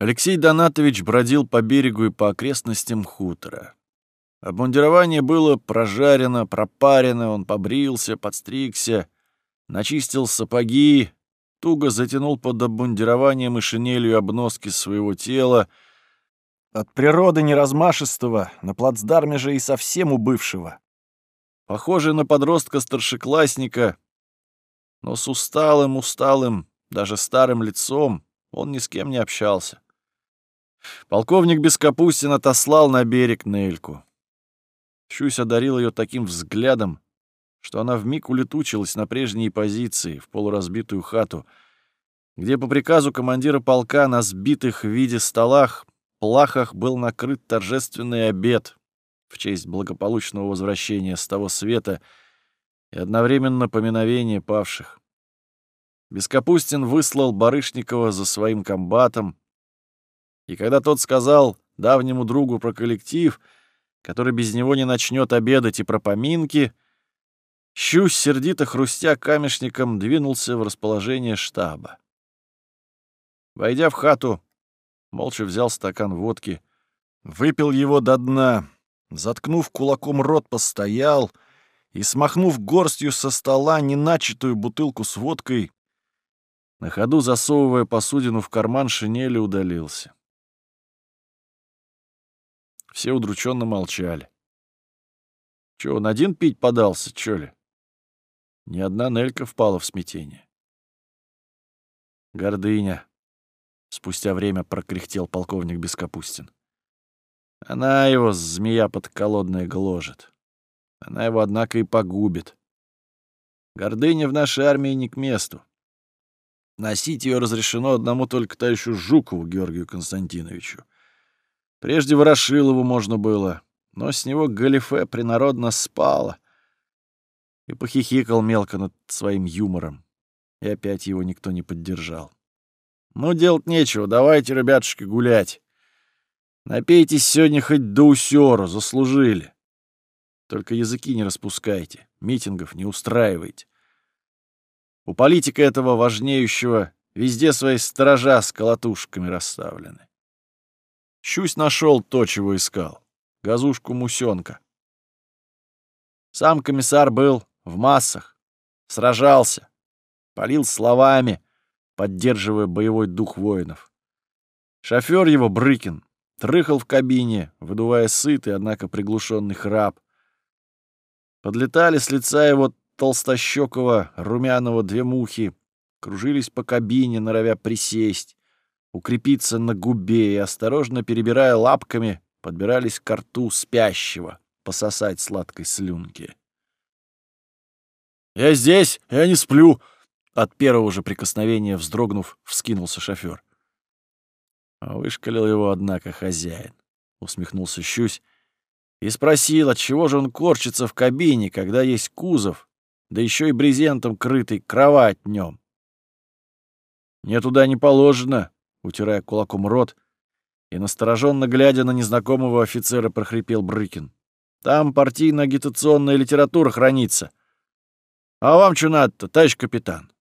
Алексей Донатович бродил по берегу и по окрестностям хутора. Обмундирование было прожарено, пропарено, он побрился, подстригся, начистил сапоги, туго затянул под обмундированием и шинелью обноски своего тела, от природы неразмашистого, на плацдарме же и совсем убывшего. Похожий на подростка-старшеклассника, но с усталым, усталым, даже старым лицом он ни с кем не общался. Полковник Бескапустин отослал на берег Нельку. Щусь одарил ее таким взглядом, что она вмиг улетучилась на прежние позиции, в полуразбитую хату, где по приказу командира полка на сбитых в виде столах, плахах был накрыт торжественный обед в честь благополучного возвращения с того света и одновременно поминовения павших. Бескапустин выслал Барышникова за своим комбатом, и когда тот сказал давнему другу про коллектив, который без него не начнет обедать и про поминки, Щусь, сердито хрустя камешником, двинулся в расположение штаба. Войдя в хату, молча взял стакан водки, выпил его до дна, заткнув кулаком рот, постоял и, смахнув горстью со стола неначатую бутылку с водкой, на ходу засовывая посудину в карман шинели, удалился. Все удрученно молчали. Чё, он один пить подался, чё ли? Ни одна Нелька впала в смятение. Гордыня. Спустя время прокряхтел полковник Бескапустин. Она его, змея подколодная, гложет. Она его, однако, и погубит. Гордыня в нашей армии не к месту. Носить ее разрешено одному только товарищу Жукову Георгию Константиновичу. Прежде Ворошилову можно было, но с него галифе принародно спало. И похихикал мелко над своим юмором. И опять его никто не поддержал. Ну, делать нечего, давайте, ребятушки, гулять. Напейтесь сегодня хоть до усёру, заслужили. Только языки не распускайте, митингов не устраивайте. У политика этого важнеющего везде свои сторожа с колотушками расставлены. Щусь нашел то, чего искал — газушку Мусенка. Сам комиссар был в массах, сражался, полил словами, поддерживая боевой дух воинов. Шофер его, Брыкин, трыхал в кабине, выдувая сытый, однако приглушенный храп. Подлетали с лица его толстощекого, румяного две мухи, кружились по кабине, норовя присесть укрепиться на губе и, осторожно перебирая лапками, подбирались к рту спящего, пососать сладкой слюнки. «Я здесь, я не сплю!» От первого же прикосновения, вздрогнув, вскинулся шофер. А вышкалил его, однако, хозяин. Усмехнулся Щусь и спросил, отчего же он корчится в кабине, когда есть кузов, да еще и брезентом крытый кровать днем. «Мне туда не положено», утирая кулаком рот, и настороженно глядя на незнакомого офицера, прохрипел Брыкин. «Там партийно-агитационная литература хранится. А вам что надо-то, товарищ капитан?»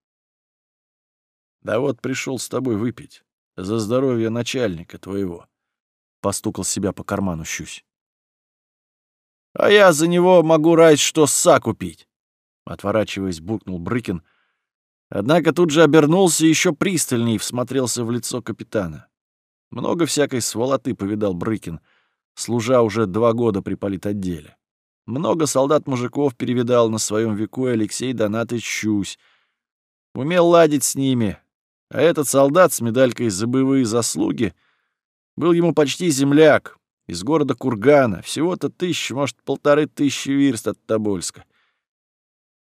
«Да вот пришел с тобой выпить. За здоровье начальника твоего», — постукал себя по карману щусь. «А я за него могу рать, что ssa купить», — отворачиваясь, буркнул Брыкин — Однако тут же обернулся и еще пристальней всмотрелся в лицо капитана. Много всякой сволоты повидал Брыкин, служа уже два года при политотделе. Много солдат-мужиков перевидал на своем веку Алексей Донатович Щусь. Умел ладить с ними, а этот солдат с медалькой за боевые заслуги был ему почти земляк, из города Кургана, всего-то тысячи, может, полторы тысячи верст от Тобольска.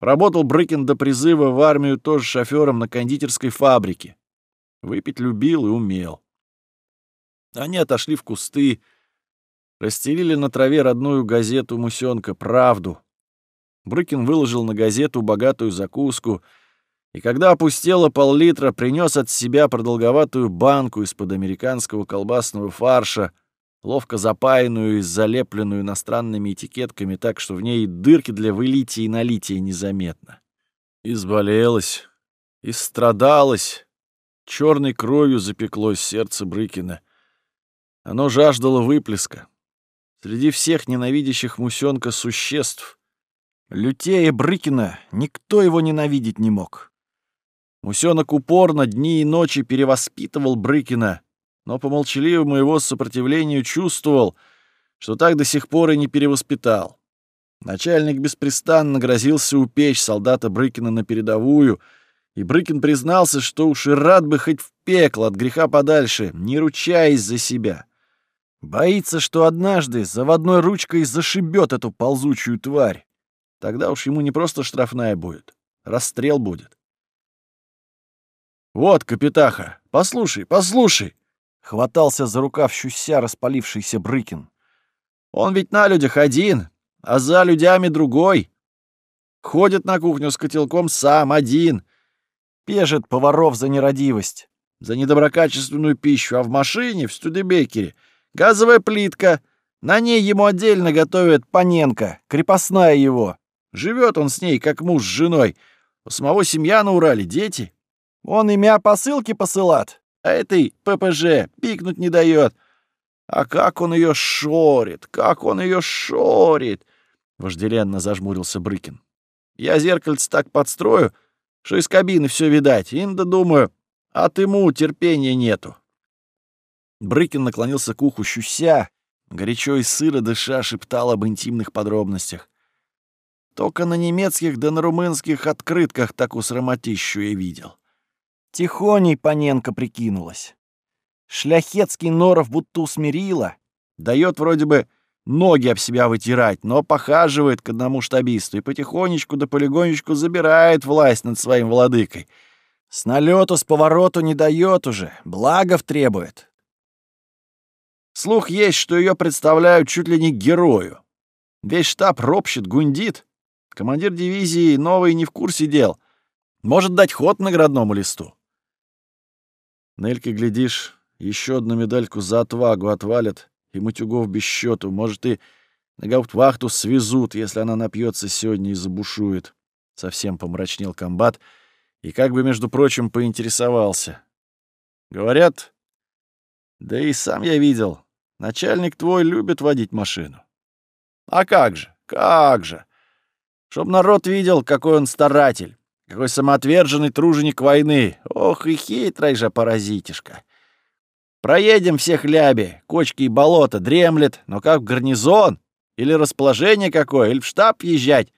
Работал Брыкин до призыва в армию тоже шофером на кондитерской фабрике. Выпить любил и умел. Они отошли в кусты, расстелили на траве родную газету «Мусенка. Правду». Брыкин выложил на газету богатую закуску, и когда опустело пол-литра, принес от себя продолговатую банку из-под американского колбасного фарша — ловко запаянную и залепленную иностранными этикетками так, что в ней дырки для вылития и налития незаметно. Изболелась, истрадалась, Черной кровью запеклось сердце Брыкина. Оно жаждало выплеска. Среди всех ненавидящих Мусенка существ, лютея Брыкина, никто его ненавидеть не мог. Мусенок упорно дни и ночи перевоспитывал Брыкина, но по молчаливому его сопротивлению чувствовал, что так до сих пор и не перевоспитал. Начальник беспрестанно грозился упечь солдата Брыкина на передовую, и Брыкин признался, что уж и рад бы хоть в пекло от греха подальше, не ручаясь за себя. Боится, что однажды заводной ручкой зашибет эту ползучую тварь. Тогда уж ему не просто штрафная будет, расстрел будет. «Вот, капитаха, послушай, послушай!» — хватался за рукав щуся распалившийся Брыкин. «Он ведь на людях один, а за людьми другой. Ходит на кухню с котелком сам, один. Пежет поваров за нерадивость, за недоброкачественную пищу, а в машине, в Студебекере, газовая плитка. На ней ему отдельно готовят Паненко, крепостная его. Живет он с ней, как муж с женой. У самого семья на Урале, дети. Он имя посылки посылат, а этой ППЖ пикнуть не дает. А как он ее шорит, как он ее шорит! Вожделенно зажмурился Брыкин. Я зеркальце так подстрою, что из кабины все видать. Инда думаю, от ему терпения нету. Брыкин наклонился к уху щуся, горячо и сыро дыша шептал об интимных подробностях. Только на немецких да на румынских открытках так усрамотищу я видел. Тихоней Паненко прикинулась. Шляхетский норов будто усмирила. Дает вроде бы ноги об себя вытирать, но похаживает к одному штабисту и потихонечку да полигонечку забирает власть над своим владыкой. С налету, с повороту не дает уже, благов требует. Слух есть, что ее представляют чуть ли не герою. Весь штаб ропщет, гундит. Командир дивизии новый не в курсе дел. Может дать ход наградному листу. Нельке, глядишь, еще одну медальку за отвагу отвалят, и матюгов без счету. Может, и на гауптвахту свезут, если она напьется сегодня и забушует. Совсем помрачнел комбат и как бы, между прочим, поинтересовался. Говорят, да и сам я видел, начальник твой любит водить машину. А как же, как же! Чтоб народ видел, какой он старатель, какой самоотверженный труженик войны. Ох и хитрый же паразитишка. Проедем все хляби, кочки и болота, дремлет, но как в гарнизон, или расположение какое, или в штаб езжать.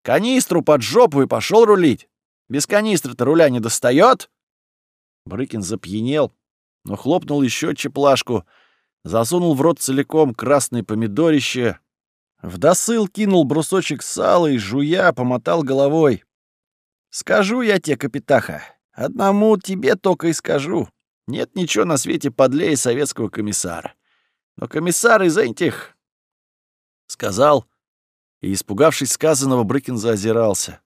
Канистру под жопу и пошел рулить. Без канистры-то руля не достает. Брыкин запьянел, но хлопнул еще чеплашку, засунул в рот целиком красное помидорище, в досыл кинул брусочек сала и, жуя, помотал головой. «Скажу я тебе, капитаха, одному тебе только и скажу. Нет ничего на свете подлее советского комиссара. Но комиссар из этих... Сказал, и, испугавшись сказанного, Брыкин заозирался.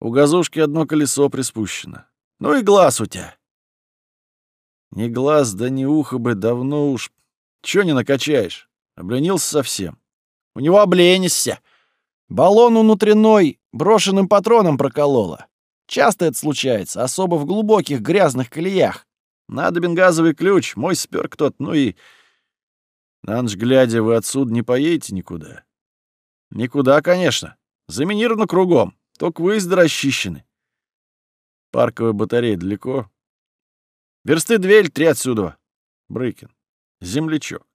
У газушки одно колесо приспущено. Ну и глаз у тебя. Ни глаз, да ни ухо бы давно уж... Чё не накачаешь? Обленился совсем. У него обленишься. Баллон внутренной брошенным патроном прокололо. Часто это случается, особо в глубоких грязных колеях. Надо бенгазовый ключ, мой спер кто-то, ну и... На ночь глядя, вы отсюда не поедете никуда? Никуда, конечно. Заминировано кругом. Только выезды расчищены. Парковая батарея далеко. Версты две или три отсюда. Брыкин. Землячок.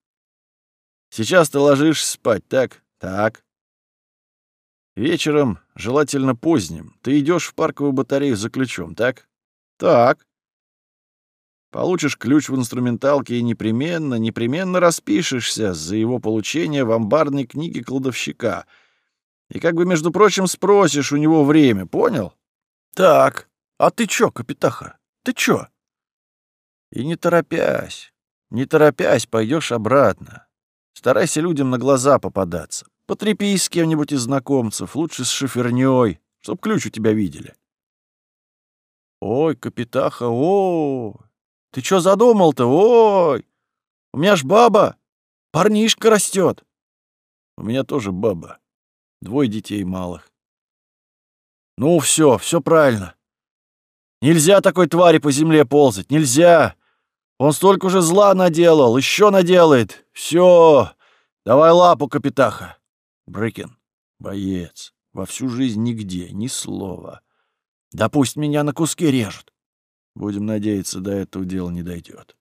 Сейчас ты ложишься спать, так? Так. Вечером, желательно поздним, ты идешь в парковую батарею за ключом, так? Так. Получишь ключ в инструменталке и непременно, непременно распишешься за его получение в амбарной книге кладовщика. И как бы, между прочим, спросишь у него время, понял? Так. А ты чё, капитаха? Ты чё? И не торопясь, не торопясь, пойдешь обратно. Старайся людям на глаза попадаться. Потрепись с кем-нибудь из знакомцев, лучше с шифернёй, чтоб ключ у тебя видели. Ой, капитаха, ой, ты чё задумал-то, ой? У меня ж баба, парнишка растет. У меня тоже баба, двое детей малых. Ну, все, все правильно. Нельзя такой твари по земле ползать, нельзя! Он столько уже зла наделал, еще наделает. Все, давай лапу, капитаха. Брыкин, боец, во всю жизнь нигде, ни слова. Да пусть меня на куски режут. Будем надеяться, до этого дела не дойдет.